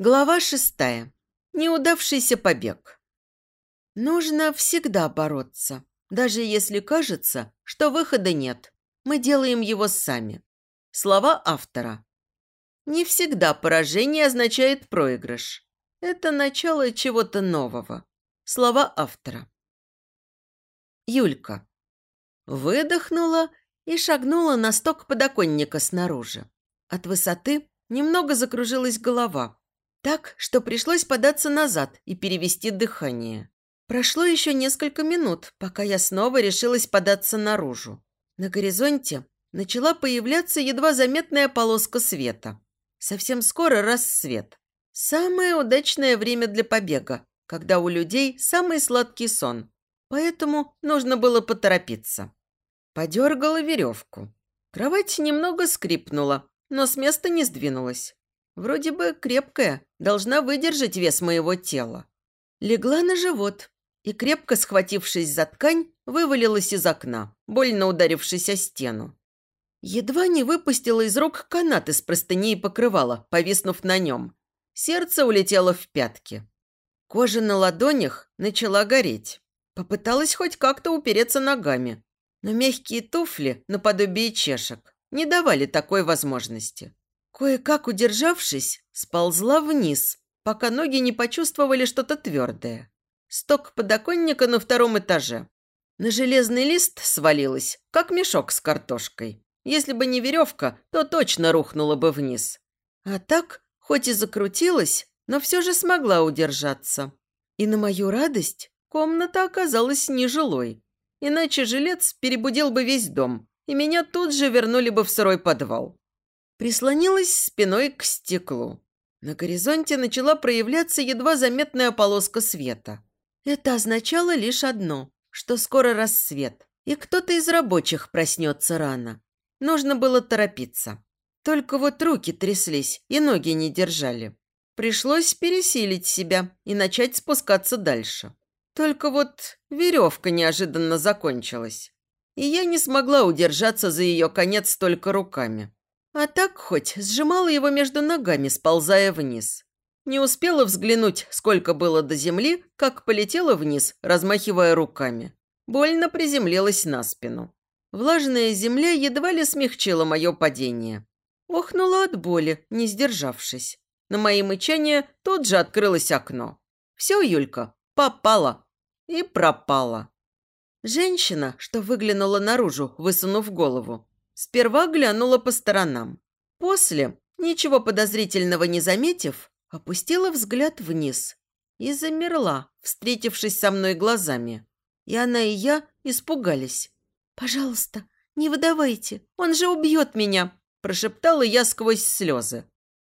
Глава шестая. Неудавшийся побег. Нужно всегда бороться, даже если кажется, что выхода нет. Мы делаем его сами. Слова автора. Не всегда поражение означает проигрыш. Это начало чего-то нового. Слова автора. Юлька. Выдохнула и шагнула на сток подоконника снаружи. От высоты немного закружилась голова, так, что пришлось податься назад и перевести дыхание. Прошло еще несколько минут, пока я снова решилась податься наружу. На горизонте начала появляться едва заметная полоска света. Совсем скоро рассвет. Самое удачное время для побега, когда у людей самый сладкий сон. Поэтому нужно было поторопиться. Подергала веревку. Кровать немного скрипнула, но с места не сдвинулась. Вроде бы крепкая, должна выдержать вес моего тела. Легла на живот и, крепко схватившись за ткань, вывалилась из окна, больно ударившись о стену. Едва не выпустила из рук канат из простыни и покрывала, повиснув на нем. Сердце улетело в пятки. Кожа на ладонях начала гореть. Попыталась хоть как-то упереться ногами, но мягкие туфли, наподобие чешек, не давали такой возможности. Кое-как удержавшись, сползла вниз, пока ноги не почувствовали что-то твердое. Сток подоконника на втором этаже. На железный лист свалилась, как мешок с картошкой. Если бы не веревка, то точно рухнула бы вниз. А так, хоть и закрутилась, но все же смогла удержаться. И на мою радость комната оказалась нежилой. Иначе жилец перебудил бы весь дом, и меня тут же вернули бы в сырой подвал. Прислонилась спиной к стеклу. На горизонте начала проявляться едва заметная полоска света. Это означало лишь одно, что скоро рассвет, и кто-то из рабочих проснется рано. Нужно было торопиться. Только вот руки тряслись и ноги не держали. Пришлось пересилить себя и начать спускаться дальше. Только вот веревка неожиданно закончилась. И я не смогла удержаться за ее конец только руками. А так хоть сжимала его между ногами, сползая вниз. Не успела взглянуть, сколько было до земли, как полетела вниз, размахивая руками. Больно приземлилась на спину. Влажная земля едва ли смягчила мое падение. Охнула от боли, не сдержавшись. На мои мычания тут же открылось окно. Все, Юлька, попала. И пропала. Женщина, что выглянула наружу, высунув голову, Сперва глянула по сторонам. После, ничего подозрительного не заметив, опустила взгляд вниз и замерла, встретившись со мной глазами. И она и я испугались. «Пожалуйста, не выдавайте, он же убьет меня!» прошептала я сквозь слезы.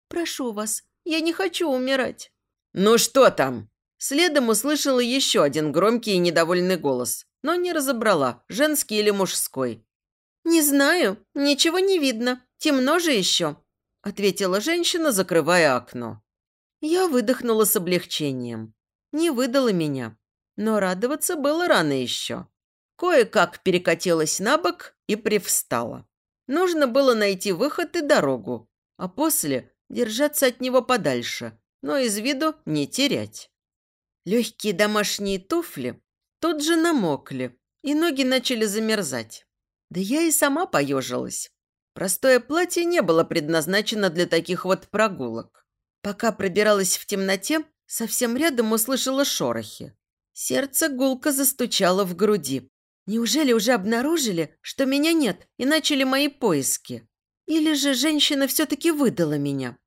«Прошу вас, я не хочу умирать». «Ну что там?» Следом услышала еще один громкий и недовольный голос, но не разобрала, женский или мужской. «Не знаю, ничего не видно. Темно же еще», – ответила женщина, закрывая окно. Я выдохнула с облегчением. Не выдала меня. Но радоваться было рано еще. Кое-как перекатилась на бок и привстала. Нужно было найти выход и дорогу, а после держаться от него подальше, но из виду не терять. Легкие домашние туфли тут же намокли, и ноги начали замерзать. Да я и сама поежилась. Простое платье не было предназначено для таких вот прогулок. Пока пробиралась в темноте, совсем рядом услышала шорохи. Сердце гулко застучало в груди. Неужели уже обнаружили, что меня нет, и начали мои поиски? Или же женщина все-таки выдала меня?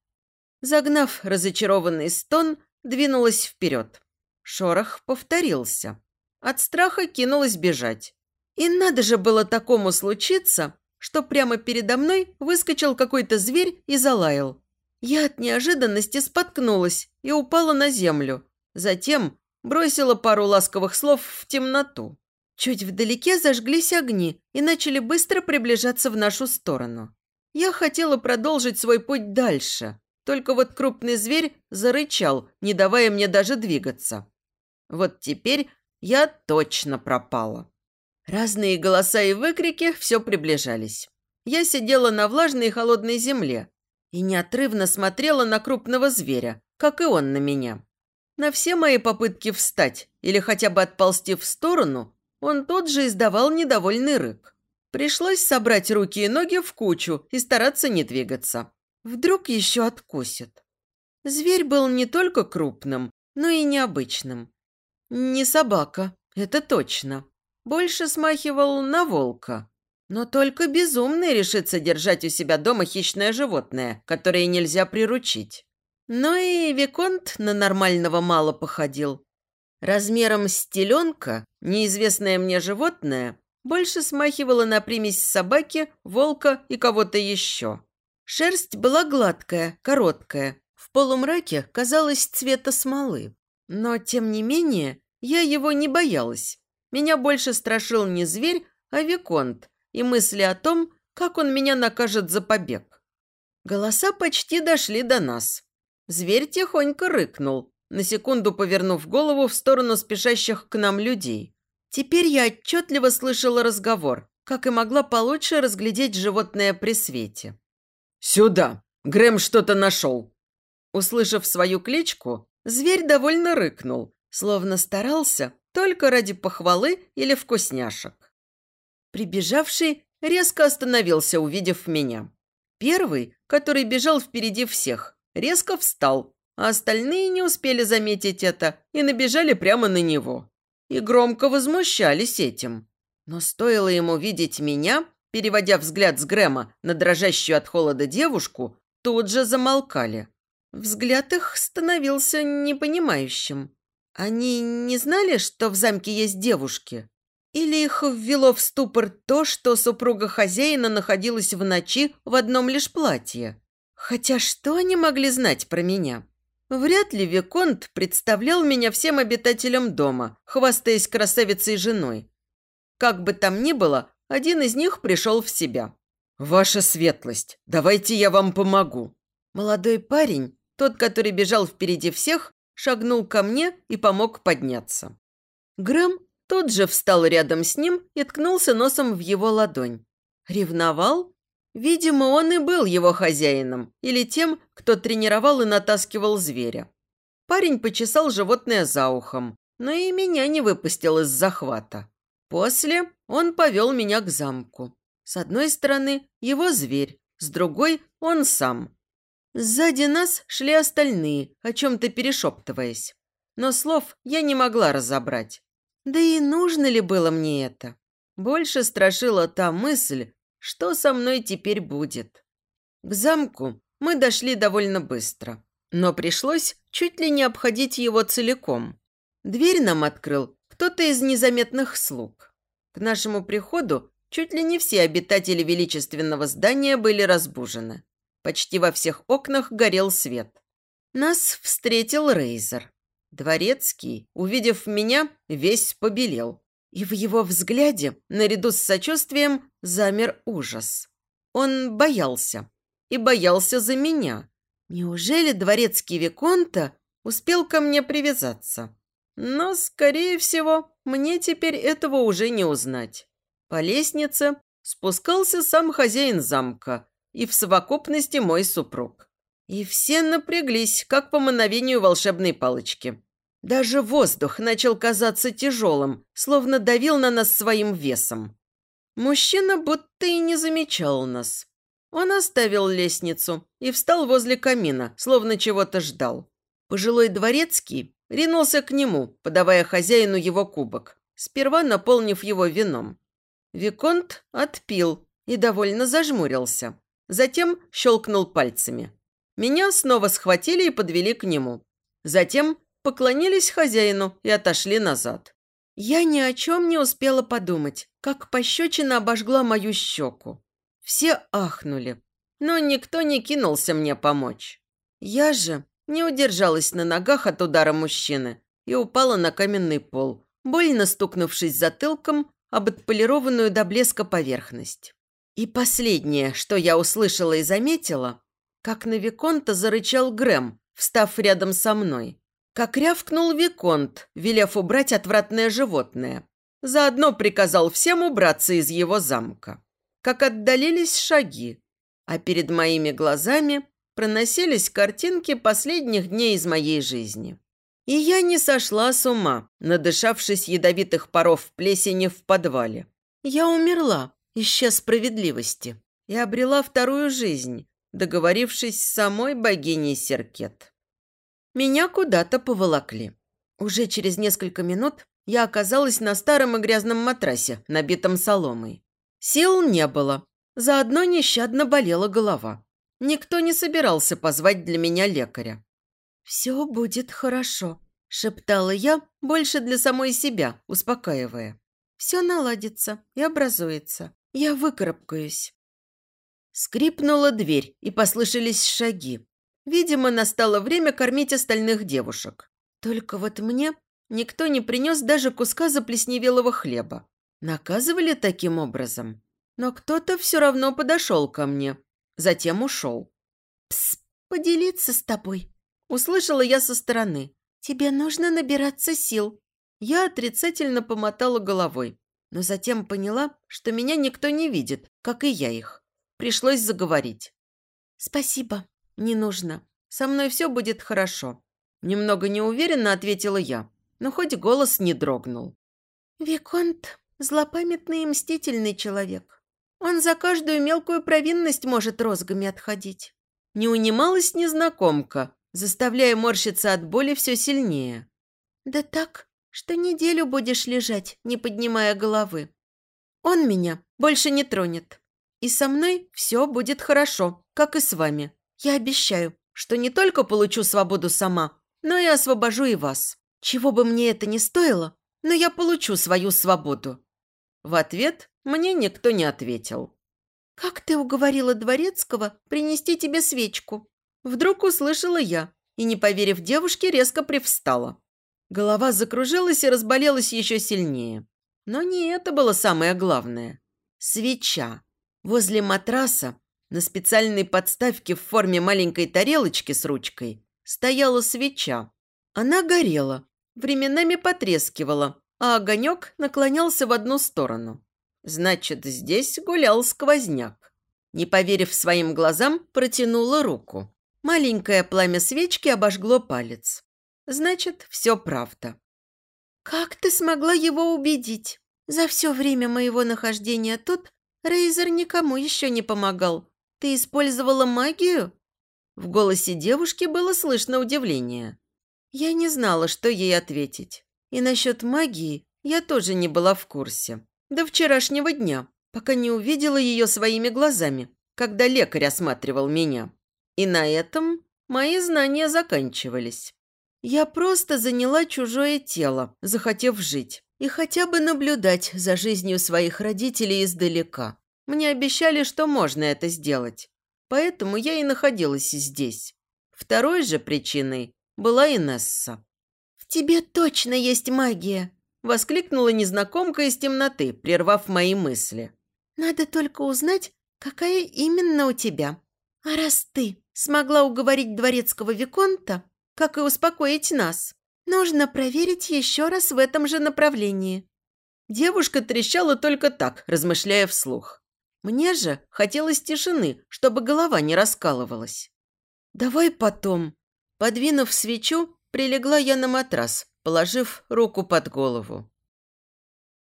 Загнав разочарованный стон, двинулась вперед. Шорох повторился. От страха кинулась бежать. И надо же было такому случиться, что прямо передо мной выскочил какой-то зверь и залаял. Я от неожиданности споткнулась и упала на землю. Затем бросила пару ласковых слов в темноту. Чуть вдалеке зажглись огни и начали быстро приближаться в нашу сторону. Я хотела продолжить свой путь дальше, только вот крупный зверь зарычал, не давая мне даже двигаться. Вот теперь я точно пропала. Разные голоса и выкрики все приближались. Я сидела на влажной и холодной земле и неотрывно смотрела на крупного зверя, как и он на меня. На все мои попытки встать или хотя бы отползти в сторону, он тот же издавал недовольный рык. Пришлось собрать руки и ноги в кучу и стараться не двигаться. Вдруг еще откусит. Зверь был не только крупным, но и необычным. Не собака, это точно. Больше смахивал на волка. Но только безумный решится держать у себя дома хищное животное, которое нельзя приручить. Но и Виконт на нормального мало походил. Размером с теленка, неизвестное мне животное, больше смахивало на примесь собаки, волка и кого-то еще. Шерсть была гладкая, короткая, в полумраке казалась цвета смолы. Но, тем не менее, я его не боялась. Меня больше страшил не зверь, а Виконт и мысли о том, как он меня накажет за побег. Голоса почти дошли до нас. Зверь тихонько рыкнул, на секунду повернув голову в сторону спешащих к нам людей. Теперь я отчетливо слышала разговор, как и могла получше разглядеть животное при свете. «Сюда! Грэм что-то нашел!» Услышав свою кличку, зверь довольно рыкнул, словно старался только ради похвалы или вкусняшек. Прибежавший резко остановился, увидев меня. Первый, который бежал впереди всех, резко встал, а остальные не успели заметить это и набежали прямо на него. И громко возмущались этим. Но стоило ему видеть меня, переводя взгляд с Грэма на дрожащую от холода девушку, тут же замолкали. Взгляд их становился непонимающим. Они не знали, что в замке есть девушки? Или их ввело в ступор то, что супруга хозяина находилась в ночи в одном лишь платье? Хотя что они могли знать про меня? Вряд ли Виконт представлял меня всем обитателям дома, хвастаясь красавицей женой. Как бы там ни было, один из них пришел в себя. «Ваша светлость, давайте я вам помогу». Молодой парень, тот, который бежал впереди всех, шагнул ко мне и помог подняться. Грэм тут же встал рядом с ним и ткнулся носом в его ладонь. Ревновал? Видимо, он и был его хозяином или тем, кто тренировал и натаскивал зверя. Парень почесал животное за ухом, но и меня не выпустил из захвата. После он повел меня к замку. С одной стороны его зверь, с другой он сам. Сзади нас шли остальные, о чем-то перешептываясь. Но слов я не могла разобрать. Да и нужно ли было мне это? Больше страшила та мысль, что со мной теперь будет. К замку мы дошли довольно быстро, но пришлось чуть ли не обходить его целиком. Дверь нам открыл кто-то из незаметных слуг. К нашему приходу чуть ли не все обитатели величественного здания были разбужены. Почти во всех окнах горел свет. Нас встретил Рейзер. Дворецкий, увидев меня, весь побелел. И в его взгляде, наряду с сочувствием, замер ужас. Он боялся. И боялся за меня. Неужели дворецкий Виконта успел ко мне привязаться? Но, скорее всего, мне теперь этого уже не узнать. По лестнице спускался сам хозяин замка и в совокупности мой супруг. И все напряглись, как по мановению волшебной палочки. Даже воздух начал казаться тяжелым, словно давил на нас своим весом. Мужчина будто и не замечал нас. Он оставил лестницу и встал возле камина, словно чего-то ждал. Пожилой дворецкий ринулся к нему, подавая хозяину его кубок, сперва наполнив его вином. Виконт отпил и довольно зажмурился. Затем щелкнул пальцами. Меня снова схватили и подвели к нему. Затем поклонились хозяину и отошли назад. Я ни о чем не успела подумать, как пощечина обожгла мою щеку. Все ахнули, но никто не кинулся мне помочь. Я же не удержалась на ногах от удара мужчины и упала на каменный пол, больно стукнувшись затылком об отполированную до блеска поверхность. И последнее, что я услышала и заметила, как на Виконта зарычал Грэм, встав рядом со мной. Как рявкнул Виконт, велев убрать отвратное животное. Заодно приказал всем убраться из его замка. Как отдалились шаги, а перед моими глазами проносились картинки последних дней из моей жизни. И я не сошла с ума, надышавшись ядовитых паров плесени в подвале. Я умерла, ища справедливости, и обрела вторую жизнь, договорившись с самой богиней Серкет. Меня куда-то поволокли. Уже через несколько минут я оказалась на старом и грязном матрасе, набитом соломой. Сил не было, заодно нещадно болела голова. Никто не собирался позвать для меня лекаря. «Все будет хорошо», – шептала я, больше для самой себя, успокаивая. «Все наладится и образуется. Я выкарабкаюсь». Скрипнула дверь, и послышались шаги. Видимо, настало время кормить остальных девушек. Только вот мне никто не принес даже куска заплесневелого хлеба. Наказывали таким образом. Но кто-то все равно подошел ко мне. Затем ушел. «Пс, поделиться с тобой», – услышала я со стороны. «Тебе нужно набираться сил». Я отрицательно помотала головой, но затем поняла, что меня никто не видит, как и я их. Пришлось заговорить. «Спасибо, не нужно. Со мной все будет хорошо». Немного неуверенно ответила я, но хоть голос не дрогнул. «Виконт – злопамятный и мстительный человек. Он за каждую мелкую провинность может розгами отходить». Не унималась незнакомка, заставляя морщиться от боли все сильнее. «Да так, что неделю будешь лежать, не поднимая головы. Он меня больше не тронет. И со мной все будет хорошо, как и с вами. Я обещаю, что не только получу свободу сама, но и освобожу и вас. Чего бы мне это ни стоило, но я получу свою свободу». В ответ мне никто не ответил. «Как ты уговорила Дворецкого принести тебе свечку?» Вдруг услышала я и, не поверив девушке, резко привстала. Голова закружилась и разболелась еще сильнее. Но не это было самое главное. Свеча. Возле матраса, на специальной подставке в форме маленькой тарелочки с ручкой, стояла свеча. Она горела, временами потрескивала, а огонек наклонялся в одну сторону. Значит, здесь гулял сквозняк. Не поверив своим глазам, протянула руку. Маленькое пламя свечки обожгло палец. Значит, все правда. «Как ты смогла его убедить? За все время моего нахождения тут Рейзер никому еще не помогал. Ты использовала магию?» В голосе девушки было слышно удивление. Я не знала, что ей ответить. И насчет магии я тоже не была в курсе. До вчерашнего дня, пока не увидела ее своими глазами, когда лекарь осматривал меня. И на этом мои знания заканчивались. Я просто заняла чужое тело, захотев жить и хотя бы наблюдать за жизнью своих родителей издалека. Мне обещали, что можно это сделать, поэтому я и находилась здесь. Второй же причиной была Инесса. «В тебе точно есть магия!» – воскликнула незнакомка из темноты, прервав мои мысли. «Надо только узнать, какая именно у тебя. А раз ты смогла уговорить дворецкого Виконта, как и успокоить нас, Нужно проверить еще раз в этом же направлении». Девушка трещала только так, размышляя вслух. Мне же хотелось тишины, чтобы голова не раскалывалась. «Давай потом». Подвинув свечу, прилегла я на матрас, положив руку под голову.